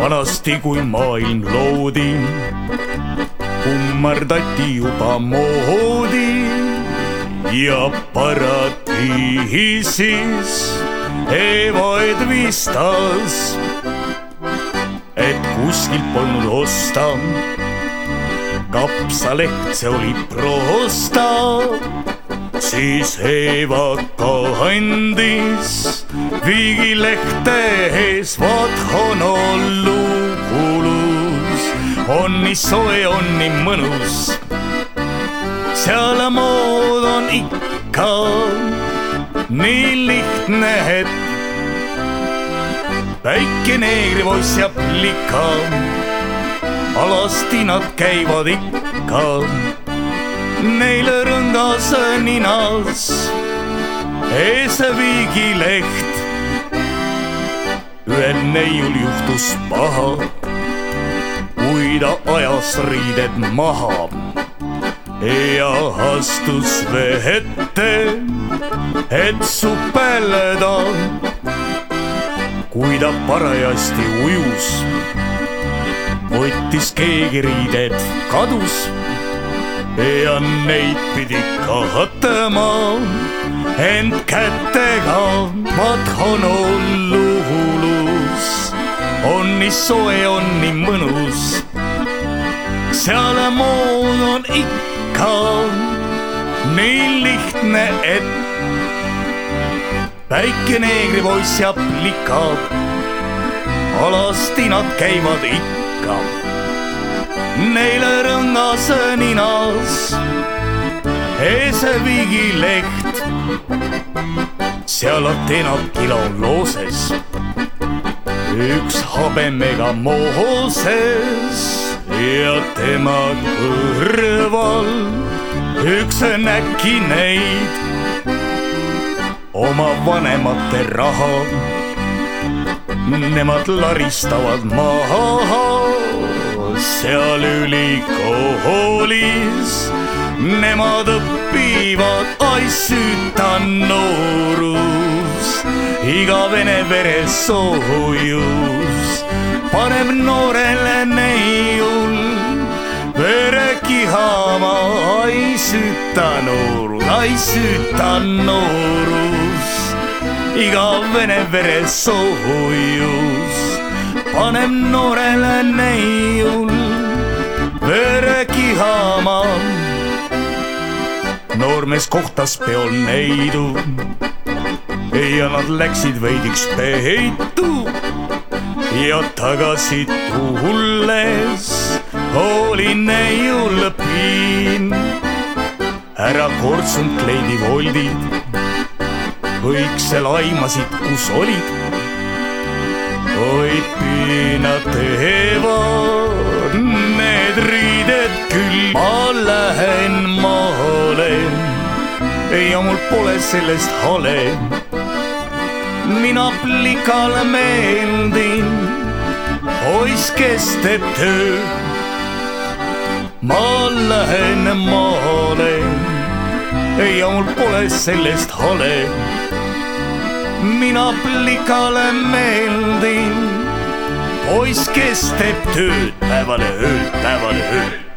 vanasti, kui maailm loodi, kummardati juba moodi ja paradiisis Eeva edvistas, et kuskilt polnud osta. kapsaleht, see oli prosta siis Eeva ka andis viigilehte ees, vaat Honolulus on nii soe, on nii mõnus. seal mood on ikka nii lihtne, et väike neegripoiss ja plika, alasti nad käivad ikka neil rõngas ninas ees viigileht. ühel neiul juhtus paha, kui ta ajas riided maha ja astus vee ette, et supeleda. kui ta parajasti ujus, võttis keegi riided, kadus ja neid pidi kahatama ent kätega vaat Honolulus on nii soe, on nii mõnus. seal mood on ikka nii lihtne, et väike neegripoiss ja plikab, alasti nad käivad ikka. Neile rõngas ninas ees viigileht. seal Ateena kilo looses, üks habemega mooses ja tema kõrval üks näkineid oma vanemate raha. Nemad laristavad maha seal ülikoolis. Nemad õpivad, ai süüta noorus, igavene veresoojus paneb noorele neiul vere kihama, ai süüta noorus, ai süüta noorus, igavene veresoojus paneb noorele neiul noormees kohtas peol neidu ja nad läksid veidiks peitu ja tagasi tulles oli neiul piin. ära kortsunud kleidivoldid, kõik seal aimasid, kus olid oi piinad teevad need riided küll. ma lähen ja mul pole sellest hale. mina plikale meeldin, poiss, kes teeb tööd. ma lähen maale ja mul pole sellest hale mina plikale meeldin. poiss, kes teeb tööd päevale ööd, päevale ööd